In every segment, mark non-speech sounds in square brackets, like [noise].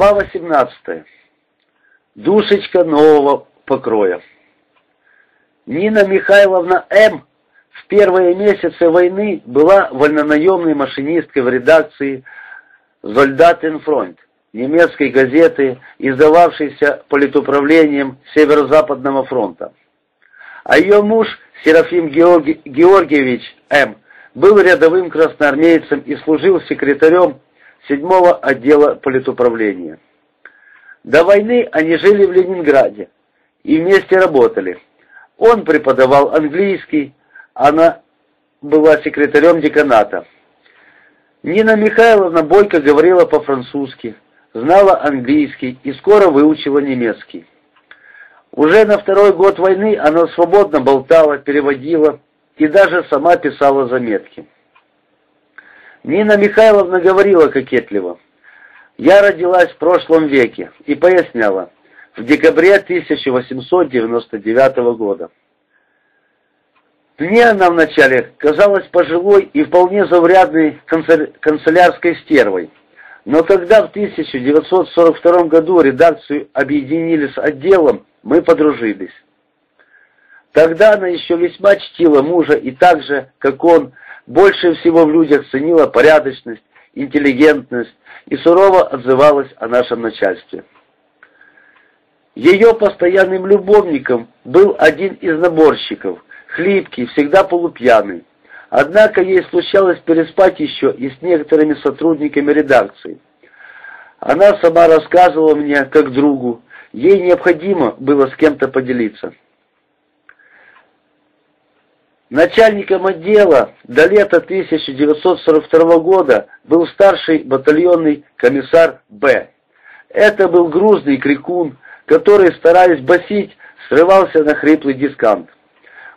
Глава 18. Душечка нового покроя. Нина Михайловна М. в первые месяцы войны была вольнонаемной машинисткой в редакции «Зольдатенфронт» немецкой газеты, издававшейся политуправлением Северо-Западного фронта. А ее муж Серафим Георги... Георгиевич М. был рядовым красноармейцем и служил секретарем седьмого отдела политуправления. До войны они жили в Ленинграде и вместе работали. Он преподавал английский, она была секретарем деканата. Нина Михайловна Бойко говорила по-французски, знала английский и скоро выучила немецкий. Уже на второй год войны она свободно болтала, переводила и даже сама писала заметки. Нина Михайловна говорила кокетливо. «Я родилась в прошлом веке» и поясняла. В декабре 1899 года. Мне она вначале казалась пожилой и вполне заурядной канцелярской стервой. Но когда в 1942 году редакцию объединили с отделом, мы подружились. Тогда она еще весьма чтила мужа и так же, как он, больше всего в людях ценила порядочность, интеллигентность и сурово отзывалась о нашем начальстве. Ее постоянным любовником был один из наборщиков, хлипкий, всегда полупьяный. Однако ей случалось переспать еще и с некоторыми сотрудниками редакции. Она сама рассказывала мне, как другу, ей необходимо было с кем-то поделиться. Начальником отдела до лета 1942 года был старший батальонный комиссар Б. Это был грузный крикун, который, стараясь басить, срывался на хриплый дискант.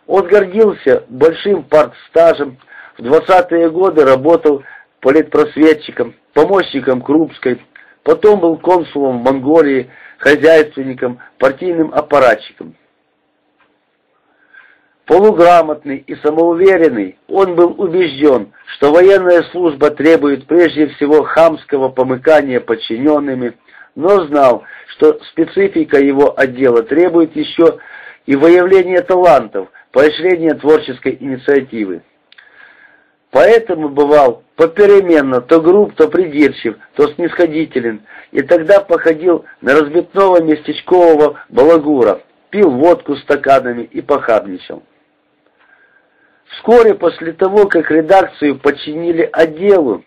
Он гордился большим партстажем, в 20-е годы работал политпросветчиком, помощником Крупской, потом был консулом в Монголии, хозяйственником, партийным аппаратчиком. Полуграмотный и самоуверенный, он был убежден, что военная служба требует прежде всего хамского помыкания подчиненными, но знал, что специфика его отдела требует еще и выявления талантов, поощрения творческой инициативы. Поэтому бывал попеременно то груб, то придирчив, то снисходителен, и тогда походил на разбитного местечкового балагура, пил водку стаканами и похабничал. Вскоре после того, как редакцию подчинили отделу,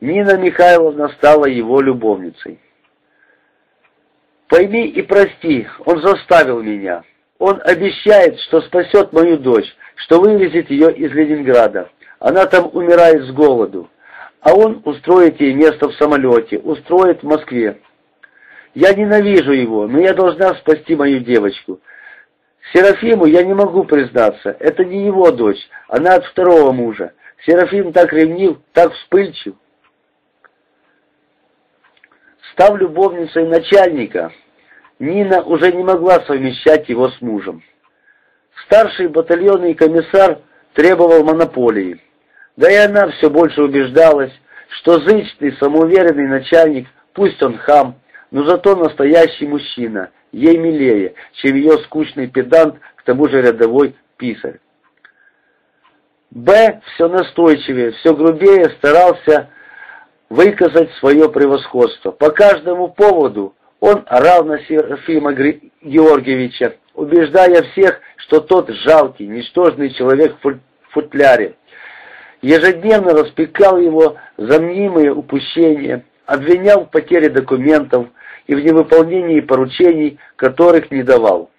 Нина Михайловна стала его любовницей. «Пойми и прости, он заставил меня. Он обещает, что спасет мою дочь, что вывезет ее из Ленинграда. Она там умирает с голоду. А он устроит ей место в самолете, устроит в Москве. Я ненавижу его, но я должна спасти мою девочку. Серафиму я не могу признаться, это не его дочь, она от второго мужа. Серафим так ревнив, так вспыльчив. Став любовницей начальника, Нина уже не могла совмещать его с мужем. Старший батальонный комиссар требовал монополии. Да и она все больше убеждалась, что зычный, самоуверенный начальник, пусть он хам, но зато настоящий мужчина, ей милее, чем ее скучный педант, к тому же рядовой писарь. Б. все настойчивее, все грубее старался выказать свое превосходство. По каждому поводу он орал на Серафима Георгиевича, убеждая всех, что тот жалкий, ничтожный человек в футляре. Ежедневно распекал его за мнимые упущения, обвинял в потере документов, и в невыполнении поручений, которых не давал.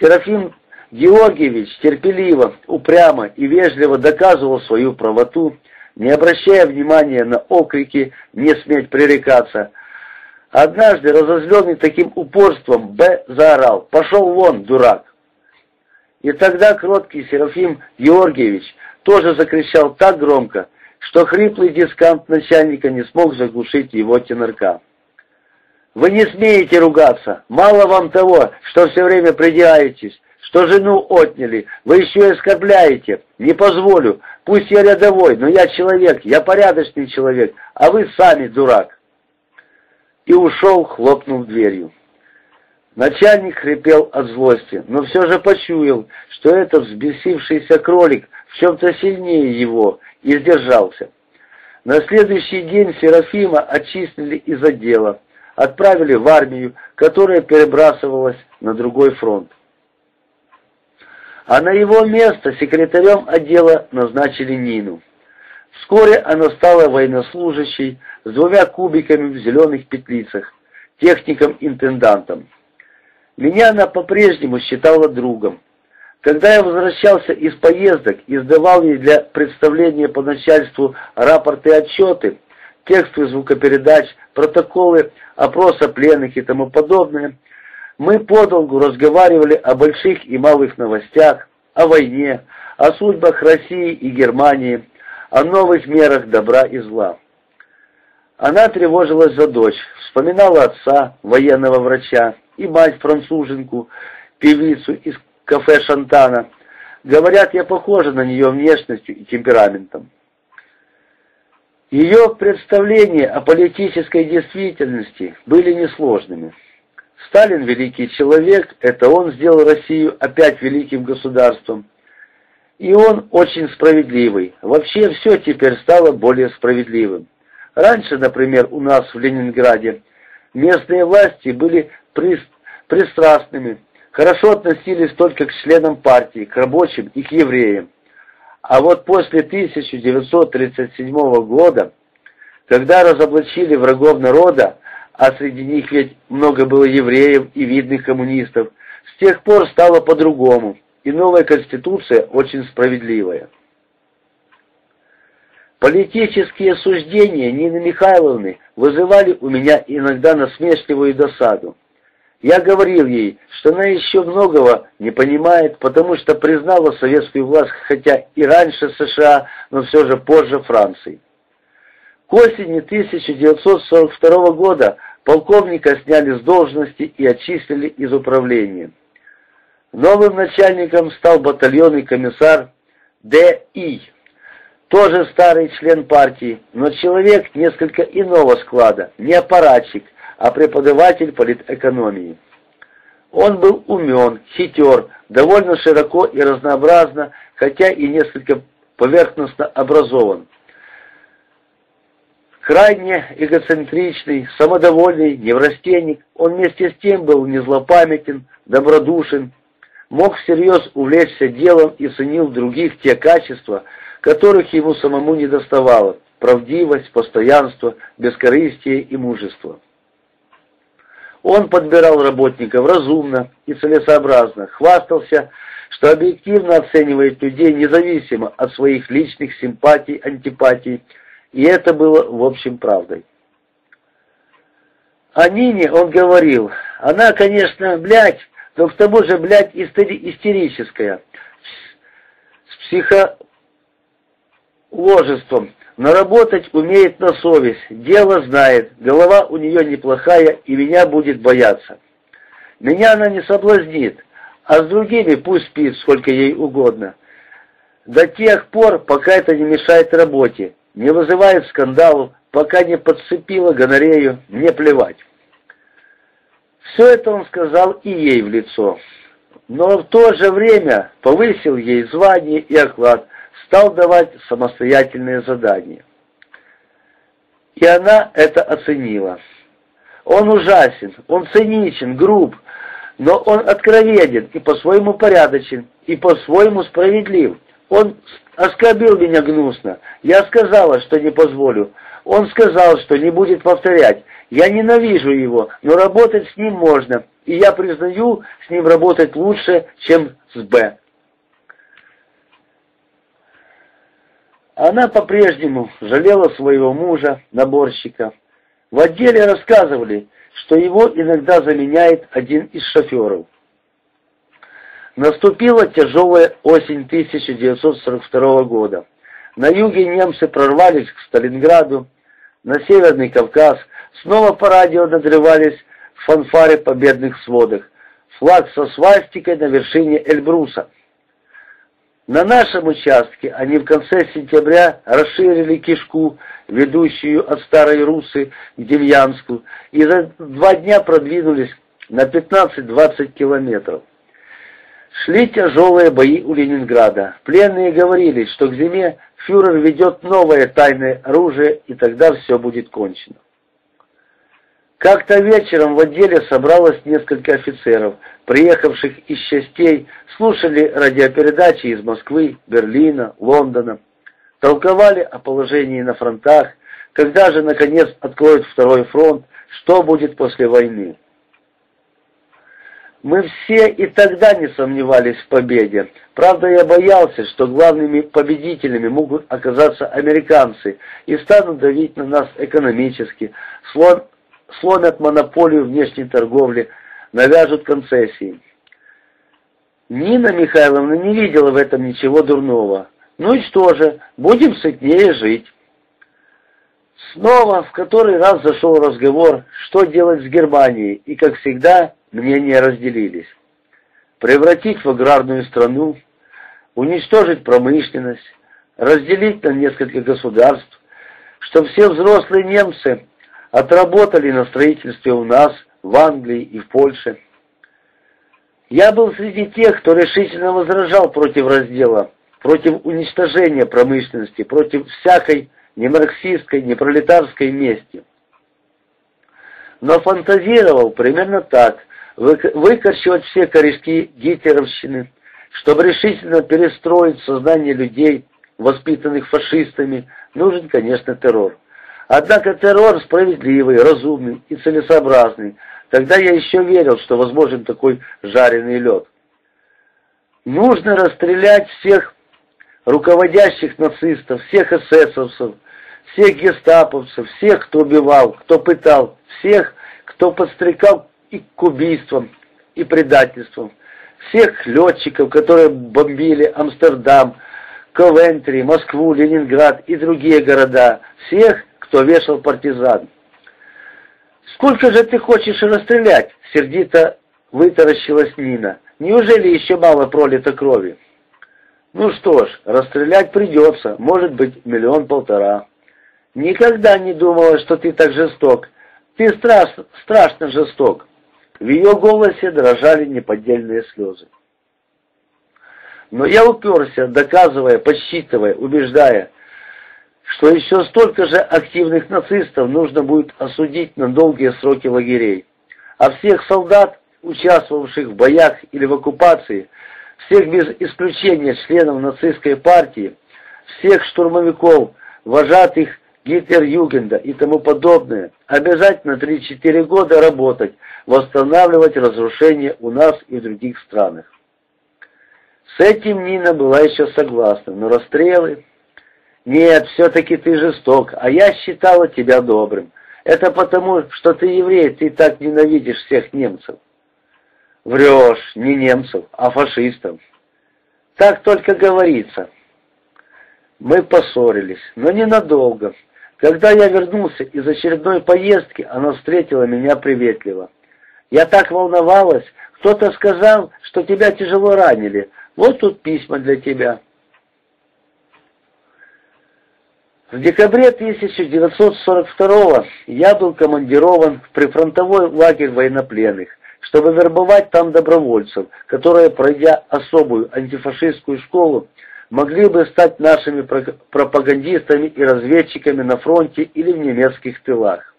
Серафим Георгиевич терпеливо, упрямо и вежливо доказывал свою правоту, не обращая внимания на окрики «не сметь пререкаться». Однажды, разозленный таким упорством, Б. заорал «Пошел вон, дурак!». И тогда кроткий Серафим Георгиевич тоже закричал так громко, что хриплый дискант начальника не смог заглушить его тенорка. Вы не смеете ругаться. Мало вам того, что все время придираетесь, что жену отняли. Вы еще и оскорбляете. Не позволю. Пусть я рядовой, но я человек, я порядочный человек, а вы сами дурак. и ушел, хлопнув дверью. Начальник хрипел от злости, но все же почуял, что этот взбесившийся кролик в чем-то сильнее его, и сдержался. На следующий день Серафима отчислили из отдела, отправили в армию, которая перебрасывалась на другой фронт. А на его место секретарем отдела назначили Нину. Вскоре она стала военнослужащей с двумя кубиками в зеленых петлицах, техником-интендантом. Меня она по-прежнему считала другом. Когда я возвращался из поездок и сдавал ей для представления по начальству рапорты и отчеты, тексты звукопередач, протоколы, опроса пленных и тому подобное, мы подолгу разговаривали о больших и малых новостях, о войне, о судьбах России и Германии, о новых мерах добра и зла. Она тревожилась за дочь, вспоминала отца, военного врача, и мать-француженку, певицу из кафе Шантана. Говорят, я похожа на нее внешностью и темпераментом. Ее представления о политической действительности были несложными. Сталин великий человек, это он сделал Россию опять великим государством. И он очень справедливый. Вообще все теперь стало более справедливым. Раньше, например, у нас в Ленинграде местные власти были пристрастными, хорошо относились только к членам партии, к рабочим и к евреям. А вот после 1937 года, когда разоблачили врагов народа, а среди них ведь много было евреев и видных коммунистов, с тех пор стало по-другому, и новая конституция очень справедливая. Политические суждения Нины Михайловны вызывали у меня иногда насмешливую досаду. Я говорил ей, что она еще многого не понимает, потому что признала советскую власть, хотя и раньше США, но все же позже Франции. К осени 1942 года полковника сняли с должности и отчислили из управления. Новым начальником стал батальонный комиссар Д.И., тоже старый член партии, но человек несколько иного склада, не аппаратчик, а преподаватель политэкономии. Он был умен, хитер, довольно широко и разнообразно, хотя и несколько поверхностно образован. Крайне эгоцентричный, самодовольный, неврастенник, он вместе с тем был незлопамятен, добродушен, мог всерьез увлечься делом и ценил в других те качества, которых ему самому не доставало – правдивость, постоянство, бескорыстие и мужество. Он подбирал работников разумно и целесообразно, хвастался, что объективно оценивает людей независимо от своих личных симпатий, антипатий, и это было в общем правдой. О Нине он говорил, она, конечно, блядь, но к тому же, блядь, истерическая, с психоложеством, но работать умеет на совесть, дело знает, голова у нее неплохая и меня будет бояться. Меня она не соблазнит, а с другими пусть спит сколько ей угодно. До тех пор, пока это не мешает работе, не вызывает скандалу, пока не подцепила гонорею, мне плевать. Все это он сказал и ей в лицо, но в то же время повысил ей звание и оклад, стал давать самостоятельные задания. И она это оценила. Он ужасен, он циничен, груб, но он откровенен и по-своему порядочен, и по-своему справедлив. Он оскорбил меня гнусно. Я сказала, что не позволю. Он сказал, что не будет повторять. Я ненавижу его, но работать с ним можно, и я признаю, с ним работать лучше, чем с Б. Она по-прежнему жалела своего мужа, наборщика. В отделе рассказывали, что его иногда заменяет один из шоферов. Наступила тяжелая осень 1942 года. На юге немцы прорвались к Сталинграду, на Северный Кавказ, снова по радио надрывались фанфары победных сводах, флаг со свастикой на вершине Эльбруса. На нашем участке они в конце сентября расширили кишку, ведущую от Старой Русы к Демьянску, и за два дня продвинулись на 15-20 километров. Шли тяжелые бои у Ленинграда. Пленные говорили, что к зиме фюрер ведет новое тайное оружие, и тогда все будет кончено. Как-то вечером в отделе собралось несколько офицеров, приехавших из частей, слушали радиопередачи из Москвы, Берлина, Лондона, толковали о положении на фронтах, когда же, наконец, откроют второй фронт, что будет после войны. Мы все и тогда не сомневались в победе. Правда, я боялся, что главными победителями могут оказаться американцы и станут давить на нас экономически, сломят монополию внешней торговли, навяжут концессии. Нина Михайловна не видела в этом ничего дурного. Ну и что же, будем сытнее жить. Снова в который раз зашел разговор, что делать с Германией, и, как всегда, мнения разделились. Превратить в аграрную страну, уничтожить промышленность, разделить на несколько государств, чтобы все взрослые немцы отработали на строительстве у нас, в Англии и в Польше. Я был среди тех, кто решительно возражал против раздела, против уничтожения промышленности, против всякой ни марксистской, ни пролетарской мести. Но фантазировал примерно так, выкорчевать все корешки гитлеровщины, чтобы решительно перестроить сознание людей, воспитанных фашистами, нужен, конечно, террор. Однако террор справедливый, разумный и целесообразный. Тогда я еще верил, что возможен такой жареный лед. Нужно расстрелять всех руководящих нацистов, всех эсэсовцев, всех гестаповцев, всех, кто убивал, кто пытал, всех, кто подстрекал и к убийствам, и предательствам, всех летчиков, которые бомбили Амстердам, Ковентри, Москву, Ленинград и другие города, всех, кто вешал партизан. «Сколько же ты хочешь расстрелять?» — сердито вытаращилась Нина. «Неужели еще мало пролито крови?» «Ну что ж, расстрелять придется, может быть, миллион-полтора». «Никогда не думала, что ты так жесток. Ты страш, страшно жесток». В ее голосе дрожали неподдельные слезы. Но я уперся, доказывая, подсчитывая, убеждая, что еще столько же активных нацистов нужно будет осудить на долгие сроки лагерей, а всех солдат, участвовавших в боях или в оккупации, всех без исключения членов нацистской партии, всех штурмовиков, вожатых Гитлер-Югенда и тому подобное, обязательно 3-4 года работать, восстанавливать разрушения у нас и в других странах. С этим Нина была еще согласна, но расстрелы... Нет, все-таки ты жесток, а я считала тебя добрым. Это потому, что ты еврей, ты так ненавидишь всех немцев. Врешь, не немцев, а фашистов. Так только говорится. Мы поссорились, но ненадолго. Когда я вернулся из очередной поездки, она встретила меня приветливо. Я так волновалась, кто-то сказал, что тебя тяжело ранили. Вот тут письма для тебя. В декабре 1942 я был командирован в прифронтовой лагерь военнопленных, чтобы вербовать там добровольцев, которые, пройдя особую антифашистскую школу, могли бы стать нашими пропагандистами и разведчиками на фронте или в немецких тылах.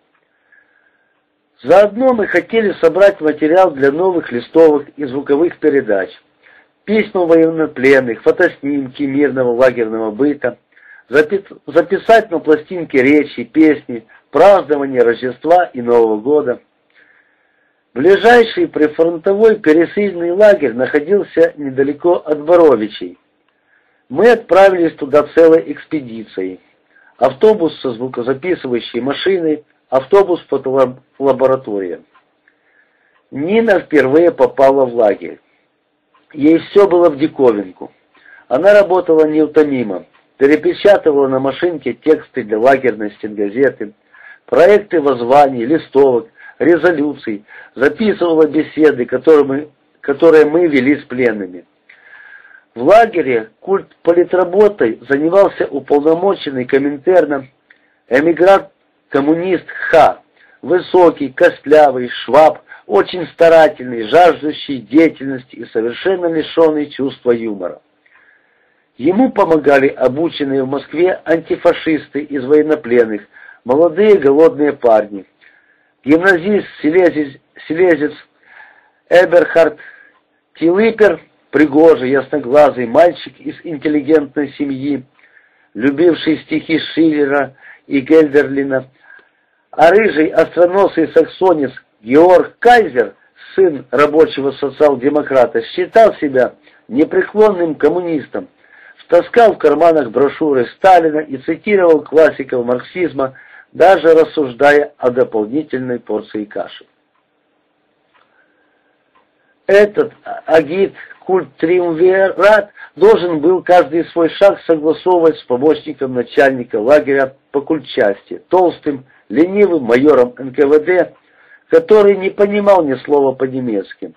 Заодно мы хотели собрать материал для новых листовок и звуковых передач, письма военнопленных, фотоснимки мирного лагерного быта, записать на пластинке речи, песни, празднование Рождества и Нового года. Ближайший прифронтовой пересыльный лагерь находился недалеко от Боровичей. Мы отправились туда целой экспедицией. Автобус со звукозаписывающей машиной, автобус фотолаборатория. Нина впервые попала в лагерь. Ей все было в диковинку. Она работала неутомимо перепечатывала на машинке тексты для лагерной стенгазеты, проекты воззваний, листовок, резолюций, записывала беседы, которые мы, которые мы вели с пленными. В лагере культ политработой занимался уполномоченный Коминтерном эмигрант-коммунист Ха, высокий, костлявый, шваб, очень старательный, жаждущий деятельности и совершенно лишенный чувства юмора. Ему помогали обученные в Москве антифашисты из военнопленных, молодые голодные парни. Гимназист, селезец, селезец Эберхард Тилипер, пригожий, ясноглазый мальчик из интеллигентной семьи, любивший стихи Шиллера и Гельдерлина, а рыжий остроносый саксонец Георг Кайзер, сын рабочего социал-демократа, считал себя непреклонным коммунистом, таскал в карманах брошюры Сталина и цитировал классиков марксизма, даже рассуждая о дополнительной порции каши. Этот агит, культ триумвират, должен был каждый свой шаг согласовывать с помощником начальника лагеря по культчасти, толстым, ленивым майором НКВД, который не понимал ни слова по-немецки.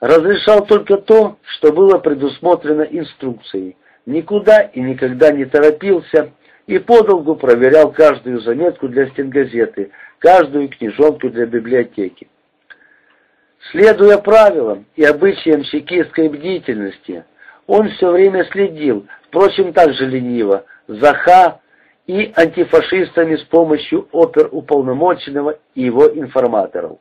Разрешал только то, что было предусмотрено инструкцией, никуда и никогда не торопился и подолгу проверял каждую заметку для стенгазеты, каждую книжонку для библиотеки. Следуя правилам и обычаям чекистской бдительности, он все время следил, впрочем, так же лениво, за Ха и антифашистами с помощью оперуполномоченного и его информаторов.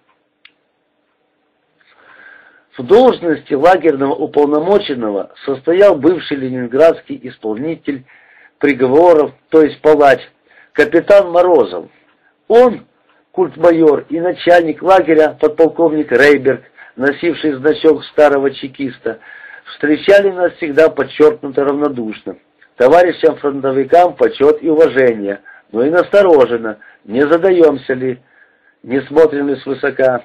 В должности лагерного уполномоченного состоял бывший ленинградский исполнитель приговоров, то есть палач, капитан Морозов. Он, культмайор и начальник лагеря, подполковник Рейберг, носивший значок старого чекиста, встречали нас всегда подчеркнуто равнодушно. Товарищам фронтовикам почет и уважение, но и настороженно, не задаемся ли, не смотрим ли свысока.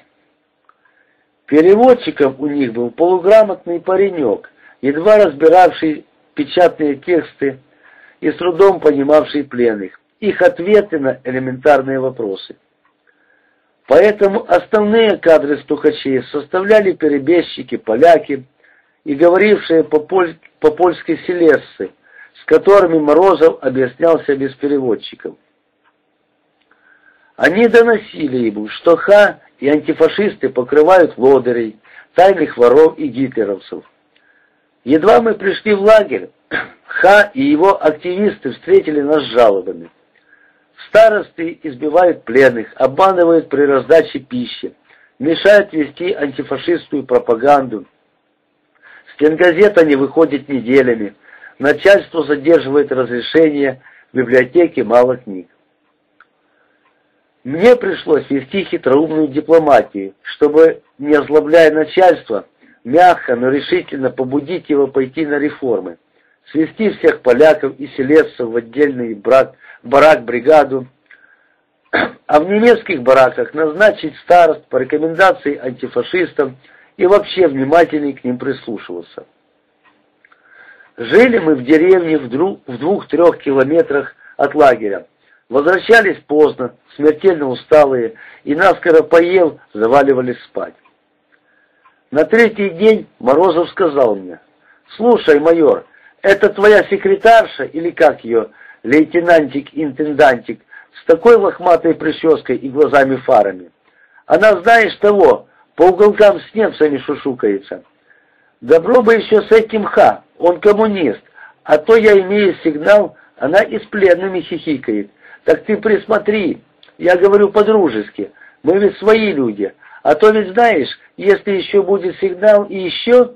Переводчиком у них был полуграмотный паренек, едва разбиравший печатные тексты и с трудом понимавший пленных, их ответы на элементарные вопросы. Поэтому основные кадры стукачей составляли перебежчики, поляки и говорившие по-польски селесцы, с которыми Морозов объяснялся без переводчиков. Они доносили ему, что Ха и антифашисты покрывают лодырей, тайных воров и гитлеровцев. Едва мы пришли в лагерь, [clears throat] Ха и его активисты встретили нас жалобами. Старосты избивают пленных, обманывают при раздаче пищи, мешают вести антифашистскую пропаганду. Стенгазета не выходит неделями, начальство задерживает разрешение, в библиотеке мало книг. Мне пришлось вести хитроумную дипломатию, чтобы, не озлобляя начальство, мягко, но решительно побудить его пойти на реформы, свести всех поляков и селецов в отдельный барак-бригаду, а в немецких бараках назначить старост по рекомендации антифашистам и вообще внимательней к ним прислушиваться. Жили мы в деревне в двух-трех километрах от лагеря, Возвращались поздно, смертельно усталые, и наскоро поел, заваливались спать. На третий день Морозов сказал мне, «Слушай, майор, это твоя секретарша, или как ее, лейтенантик-интендантик, с такой лохматой прической и глазами-фарами? Она, знаешь того, по уголкам с немцами шушукается. Добро бы еще с этим Ха, он коммунист, а то я имею сигнал, она и с пленными хихикает. Так ты присмотри, я говорю по-дружески, мы ведь свои люди, а то ведь знаешь, если еще будет сигнал и еще,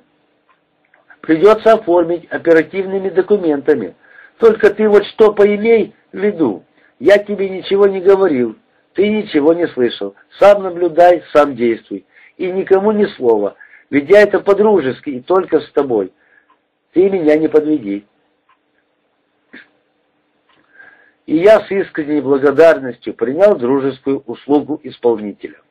придется оформить оперативными документами. Только ты вот что поимей в виду, я тебе ничего не говорил, ты ничего не слышал, сам наблюдай, сам действуй, и никому ни слова, ведь я это по-дружески и только с тобой. Ты меня не подведи и я с искренней благодарностью принял дружескую услугу исполнителя.